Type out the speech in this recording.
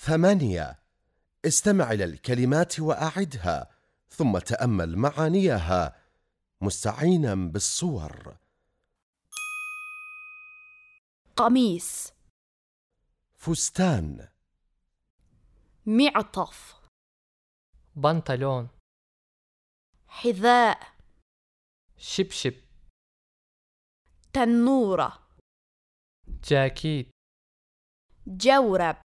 ثمانية. استمع إلى الكلمات وأعدها ثم تأمل معانيها. مستعينا بالصور. قميص. فستان. معطف. بنطلون. حذاء. شبشب. تنورة. جاكيت. جورب.